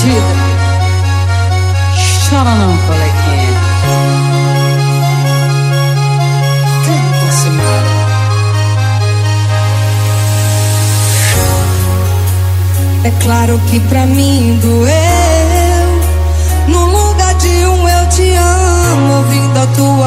batida. Chora não, coleguinha. Canta, senhora. É claro que pra mim doeu. No lugar de um eu te amo, ouvindo a tua